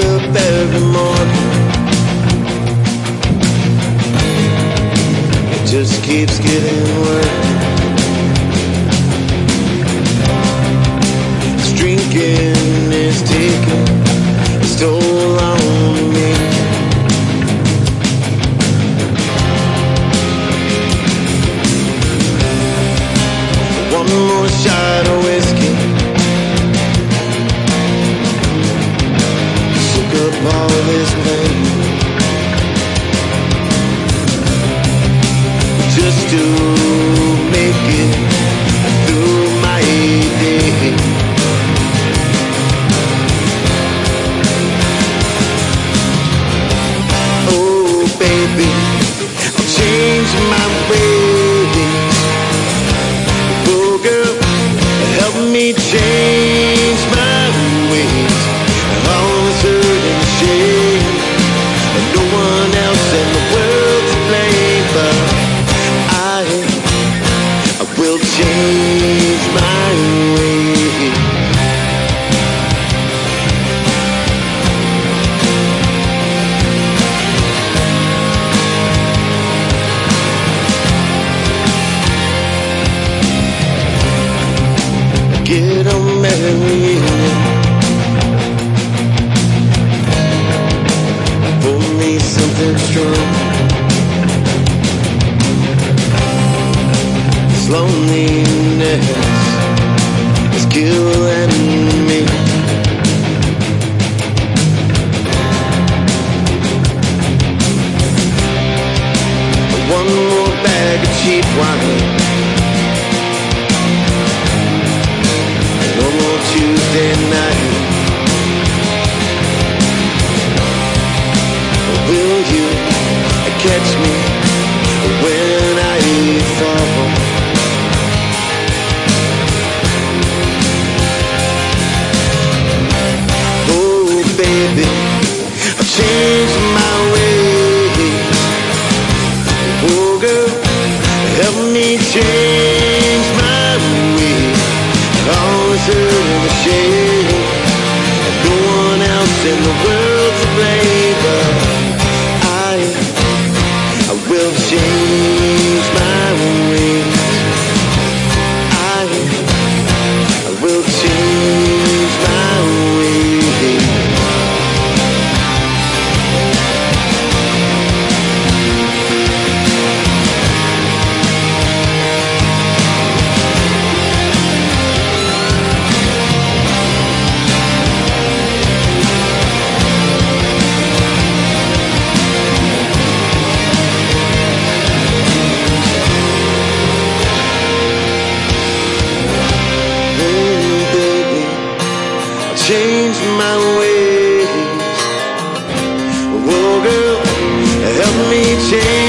up every morning. It just keeps getting worse. It's drinking his tea. get married. Pull me something strong. This loneliness is killing me. one more bag of cheap wine Will you catch me? change my ways. oh, girl, help me change.